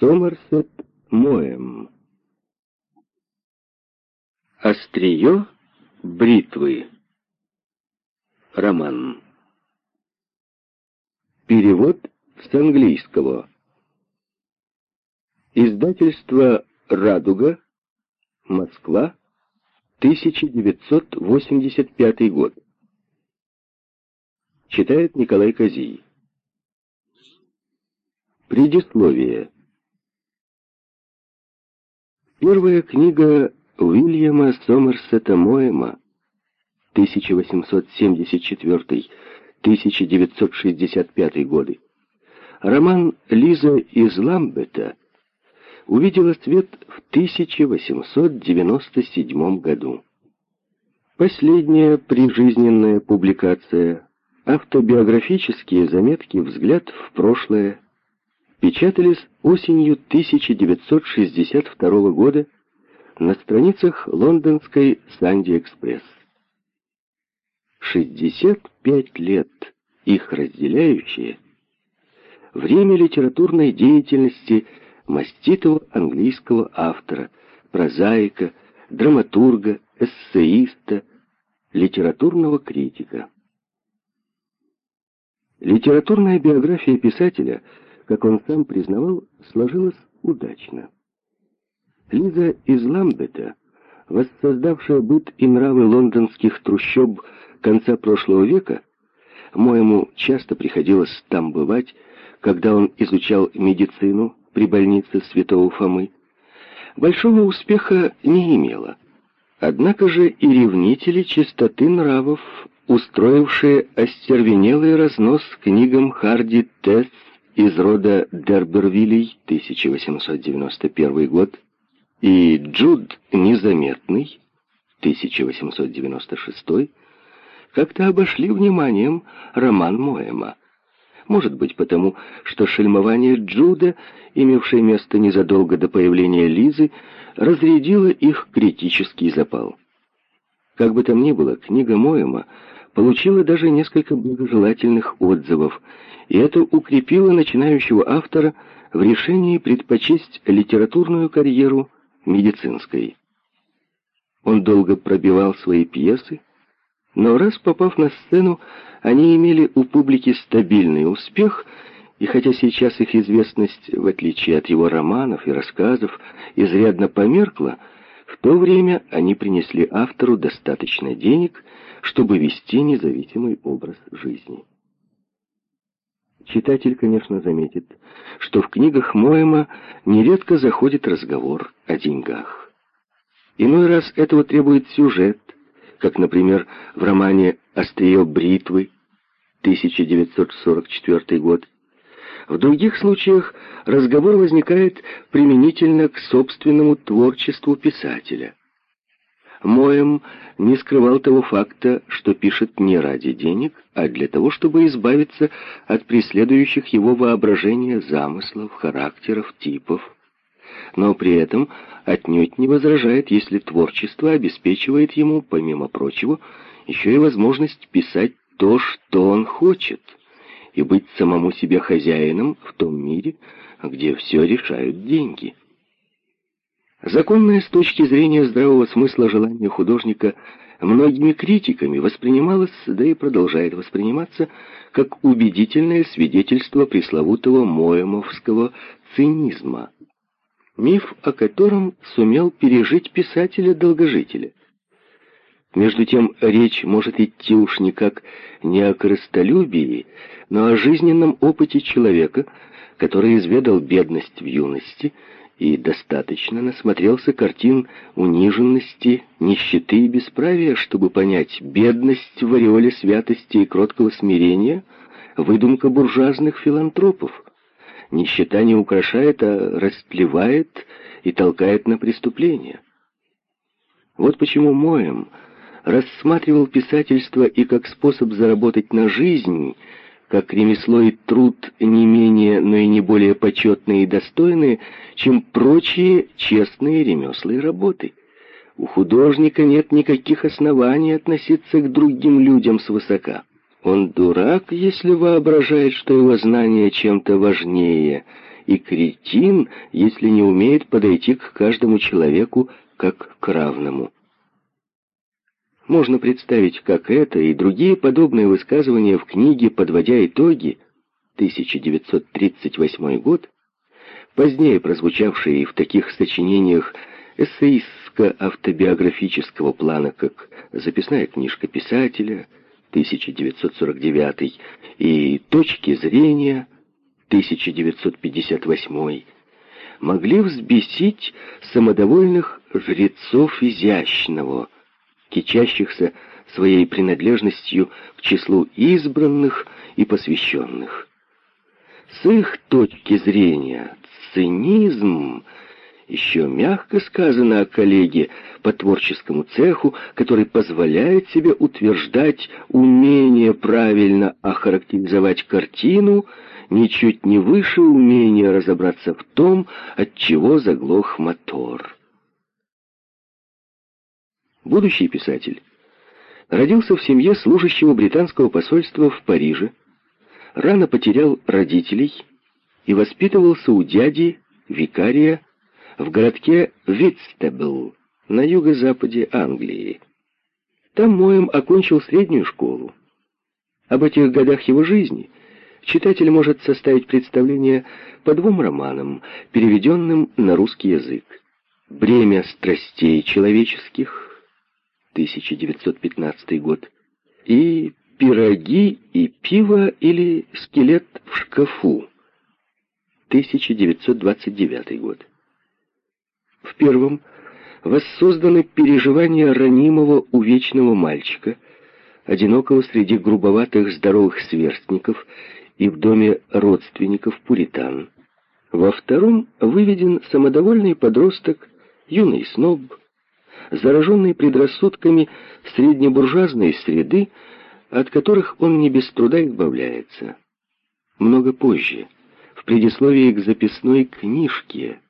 Сомерсет Моэм. Острие бритвы. Роман. Перевод с английского. Издательство «Радуга», Москва, 1985 год. Читает Николай Козий. Предисловие. Первая книга Уильяма Сомерсета Моэма 1874-1965 годы. Роман Лиза из Ламбета увидела свет в 1897 году. Последняя прижизненная публикация «Автобиографические заметки. Взгляд в прошлое» печатались осенью 1962 года на страницах лондонской «Санди Экспресс». 65 лет их разделяющие время литературной деятельности маститого английского автора, прозаика, драматурга, эссеиста, литературного критика. Литературная биография писателя, как он сам признавал, сложилась удачно. Лиза из Ламбета, воссоздавшая быт и нравы лондонских трущоб конца прошлого века, моему часто приходилось там бывать, когда он изучал медицину при больнице Святого Фомы, большого успеха не имела. Однако же и ревнители чистоты нравов, устроившие остервенелый разнос книгам Харди Тесс из рода Дербервилей, 1891 год, и Джуд Незаметный, 1896, как-то обошли вниманием роман Моэма. Может быть, потому, что шельмование Джуда, имевшее место незадолго до появления Лизы, разрядило их критический запал. Как бы там ни было, книга Моэма получила даже несколько благожелательных отзывов, и это укрепило начинающего автора в решении предпочесть литературную карьеру медицинской. Он долго пробивал свои пьесы, но раз попав на сцену, они имели у публики стабильный успех, и хотя сейчас их известность, в отличие от его романов и рассказов, изрядно померкла, в то время они принесли автору достаточно денег, чтобы вести независимый образ жизни. Читатель, конечно, заметит, что в книгах Моэма нередко заходит разговор о деньгах. Иной раз этого требует сюжет, как, например, в романе «Острие бритвы» 1944 год. В других случаях разговор возникает применительно к собственному творчеству писателя. Моем не скрывал того факта, что пишет не ради денег, а для того, чтобы избавиться от преследующих его воображения замыслов, характеров, типов. Но при этом отнюдь не возражает, если творчество обеспечивает ему, помимо прочего, еще и возможность писать то, что он хочет, и быть самому себе хозяином в том мире, где все решают деньги. Законное с точки зрения здравого смысла желание художника многими критиками воспринималось, да и продолжает восприниматься, как убедительное свидетельство пресловутого моемовского цинизма, миф о котором сумел пережить писателя-долгожителя. Между тем, речь может идти уж не как не о крыстолюбии, но о жизненном опыте человека, который изведал бедность в юности, и достаточно насмотрелся картин униженности, нищеты и бесправия, чтобы понять, бедность в ореоле святости и кроткого смирения — выдумка буржуазных филантропов. Нищета не украшает, а растлевает и толкает на преступление. Вот почему Моем рассматривал писательство и как способ заработать на жизнь — как ремесло и труд не менее, но и не более почетные и достойные, чем прочие честные ремесла и работы. У художника нет никаких оснований относиться к другим людям свысока. Он дурак, если воображает, что его знание чем-то важнее, и кретин, если не умеет подойти к каждому человеку как к равному. Можно представить, как это и другие подобные высказывания в книге «Подводя итоги» 1938 год, позднее прозвучавшие в таких сочинениях эссеистско-автобиографического плана, как «Записная книжка писателя» 1949 и «Точки зрения» 1958 могли взбесить самодовольных жрецов изящного, кичащихся своей принадлежностью к числу избранных и посвященных. С их точки зрения цинизм еще мягко сказано о коллеге по творческому цеху, который позволяет себе утверждать умение правильно охарактеризовать картину, ничуть не выше умения разобраться в том, от чего заглох мотор. Будущий писатель родился в семье служащего британского посольства в Париже, рано потерял родителей и воспитывался у дяди, викария, в городке Витстебл на юго-западе Англии. Там Моем окончил среднюю школу. Об этих годах его жизни читатель может составить представление по двум романам, переведенным на русский язык. «Бремя страстей человеческих» 1915 год и «Пироги и пиво» или «Скелет в шкафу» 1929 год. В первом воссозданы переживания ранимого увечного мальчика, одинокого среди грубоватых здоровых сверстников и в доме родственников пуритан. Во втором выведен самодовольный подросток, юный сноб, зараженный предрассудками среднебуржуазной среды, от которых он не без труда избавляется. Много позже, в предисловии к записной книжке,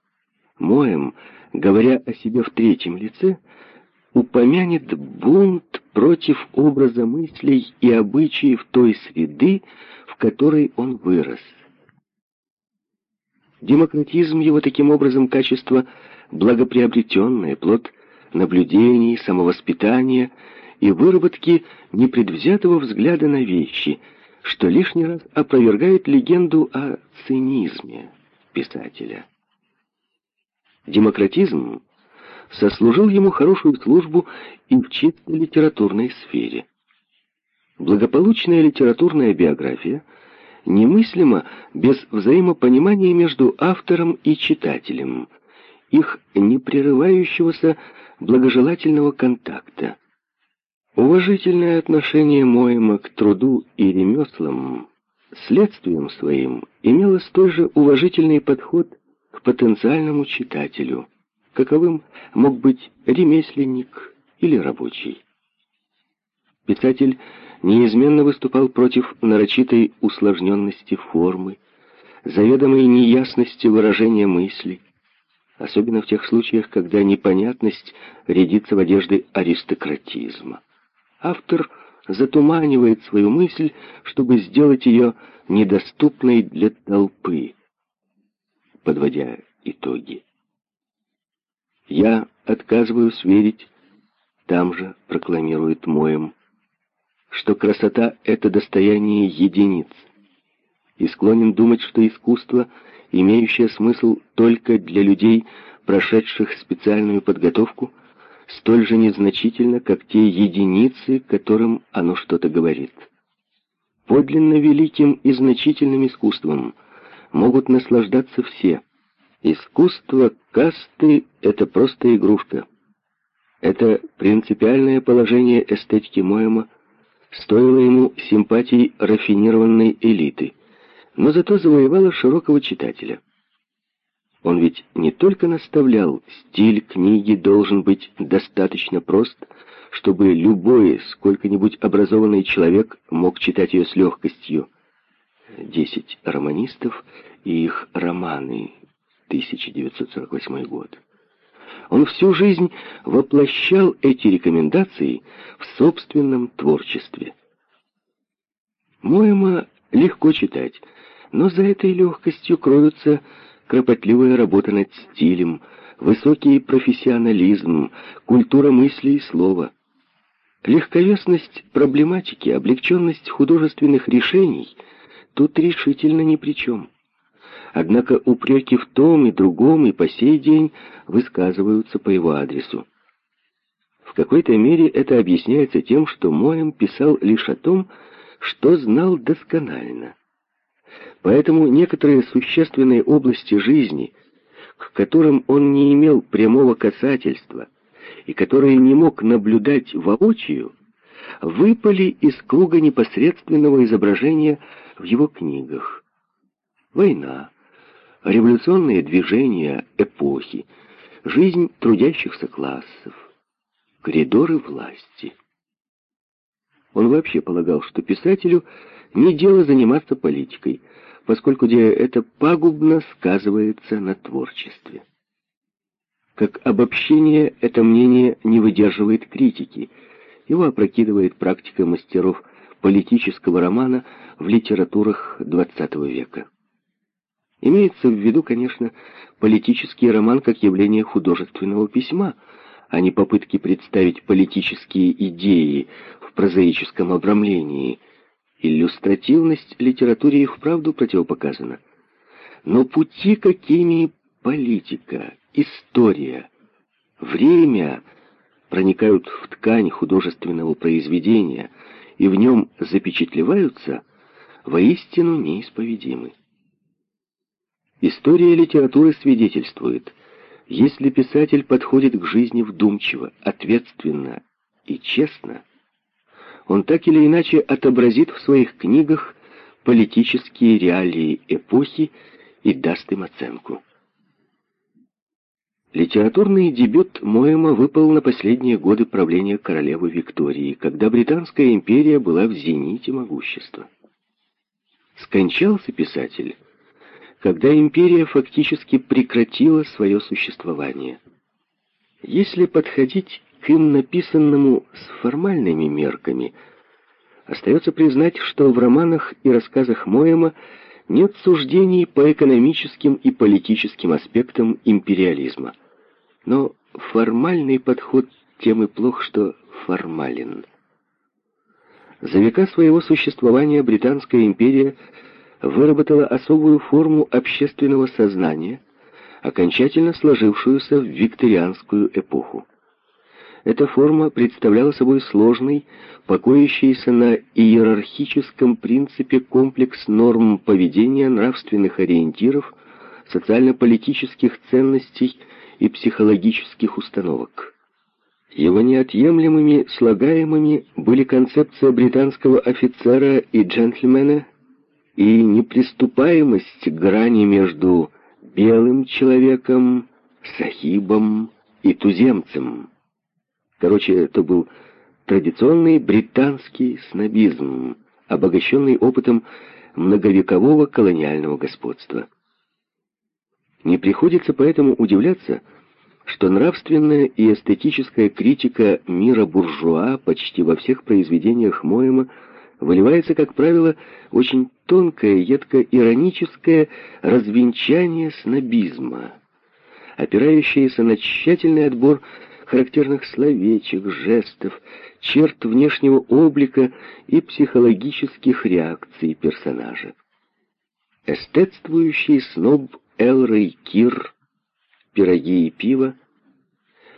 Моем говоря о себе в третьем лице, упомянет бунт против образа мыслей и обычаев той среды, в которой он вырос. Демократизм его таким образом качество благоприобретенное, плод наблюдений, самовоспитания и выработки непредвзятого взгляда на вещи, что лишний раз опровергает легенду о цинизме писателя. Демократизм сослужил ему хорошую службу и в чисто литературной сфере. Благополучная литературная биография немыслима без взаимопонимания между автором и читателем, их непрерывающегося благожелательного контакта. Уважительное отношение Моема к труду и ремеслам следствием своим имело столь же уважительный подход к потенциальному читателю, каковым мог быть ремесленник или рабочий. Писатель неизменно выступал против нарочитой усложненности формы, заведомой неясности выражения мысли, особенно в тех случаях, когда непонятность рядится в одежды аристократизма. Автор затуманивает свою мысль, чтобы сделать ее недоступной для толпы подводя итоги. «Я отказываюсь верить», там же прокламирует Моем, что красота — это достояние единиц, и склонен думать, что искусство, имеющее смысл только для людей, прошедших специальную подготовку, столь же незначительно, как те единицы, которым оно что-то говорит. Подлинно великим и значительным искусством — могут наслаждаться все. Искусство касты — это просто игрушка. Это принципиальное положение эстетики Моэма стоило ему симпатий рафинированной элиты, но зато завоевало широкого читателя. Он ведь не только наставлял, стиль книги должен быть достаточно прост, чтобы любой, сколько-нибудь образованный человек мог читать ее с легкостью, «Десять романистов и их романы», 1948 год. Он всю жизнь воплощал эти рекомендации в собственном творчестве. Моема легко читать, но за этой легкостью кроются кропотливая работа над стилем, высокий профессионализм, культура мысли и слова. Легковесность проблематики, облегченность художественных решений тут решительно ни при чем. Однако упреки в том и другом и по сей день высказываются по его адресу. В какой-то мере это объясняется тем, что Моэм писал лишь о том, что знал досконально. Поэтому некоторые существенные области жизни, к которым он не имел прямого касательства и которые не мог наблюдать воочию, выпали из круга непосредственного изображения в его книгах. Война, революционные движения эпохи, жизнь трудящихся классов, коридоры власти. Он вообще полагал, что писателю не дело заниматься политикой, поскольку это пагубно сказывается на творчестве. Как обобщение, это мнение не выдерживает критики. Его опрокидывает практика мастеров политического романа в литературах XX века. Имеется в виду, конечно, политический роман как явление художественного письма, а не попытки представить политические идеи в прозаическом обрамлении. Иллюстративность литературе и вправду противопоказана. Но пути, какими политика, история, время проникают в ткань художественного произведения и в нем запечатлеваются, воистину неисповедимы. История литературы свидетельствует, если писатель подходит к жизни вдумчиво, ответственно и честно, он так или иначе отобразит в своих книгах политические реалии эпохи и даст им оценку. Литературный дебют Моэма выпал на последние годы правления королевы Виктории, когда Британская империя была в зените могущества. Скончался писатель когда империя фактически прекратила свое существование. Если подходить им написанному с формальными мерками, остается признать, что в романах и рассказах Моэма нет суждений по экономическим и политическим аспектам империализма. Но формальный подход тем и плох, что формален. За века своего существования Британская империя – выработала особую форму общественного сознания, окончательно сложившуюся в викторианскую эпоху. Эта форма представляла собой сложный, покоящийся на иерархическом принципе комплекс норм поведения, нравственных ориентиров, социально-политических ценностей и психологических установок. Его неотъемлемыми слагаемыми были концепция британского офицера и джентльмена и неприступаемость грани между белым человеком, сахибом и туземцем. Короче, это был традиционный британский снобизм, обогащенный опытом многовекового колониального господства. Не приходится поэтому удивляться, что нравственная и эстетическая критика мира буржуа почти во всех произведениях Моэма выливается, как правило, очень тонкое, едко-ироническое развенчание снобизма, опирающееся на тщательный отбор характерных словечек, жестов, черт внешнего облика и психологических реакций персонажа. Эстетствующий сноб Элрей Кир, пироги и пиво,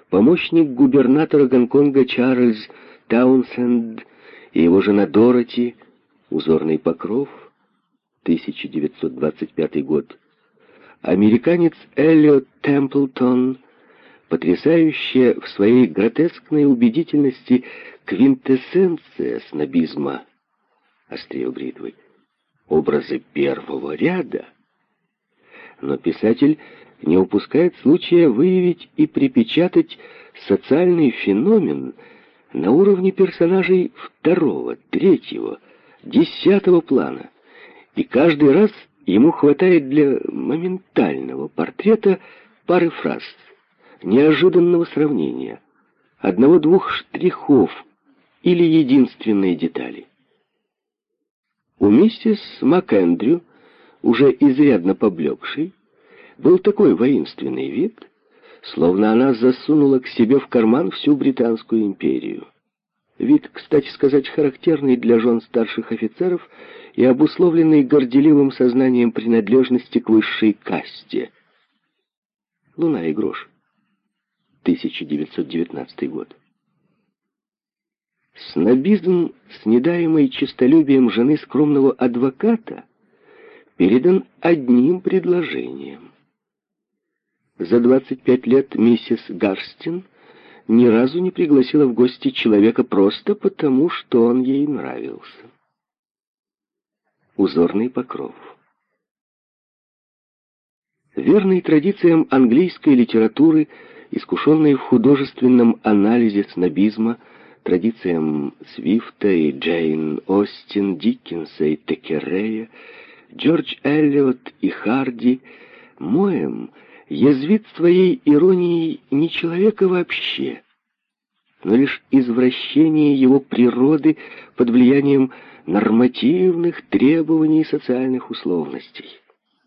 помощник губернатора Гонконга Чарльз Таунсенд и его жена Дороти, узорный покров, 1925 год, американец Эллиот Темплтон, потрясающая в своей гротескной убедительности квинтэссенция снобизма, острее бритвы, образы первого ряда. Но писатель не упускает случая выявить и припечатать социальный феномен – на уровне персонажей второго, третьего, десятого плана. И каждый раз ему хватает для моментального портрета пары фраз, неожиданного сравнения, одного-двух штрихов или единственной детали. У миссис МакЭндрю, уже изрядно поблекшей, был такой воинственный вид, словно она засунула к себе в карман всю Британскую империю. Вид, кстати сказать, характерный для жен старших офицеров и обусловленный горделивым сознанием принадлежности к высшей касте. «Луна и грош», 1919 год. Снобизм, снедаемый честолюбием жены скромного адвоката, передан одним предложением. За 25 лет миссис Гарстин ни разу не пригласила в гости человека просто потому, что он ей нравился. Узорный покров. Верный традициям английской литературы, искушенной в художественном анализе снобизма, традициям Свифта и Джейн Остин, Диккенса и Текерея, Джордж Эллиот и Харди, Моем язвит своей иронией не человека вообще, но лишь извращение его природы под влиянием нормативных требований социальных условностей.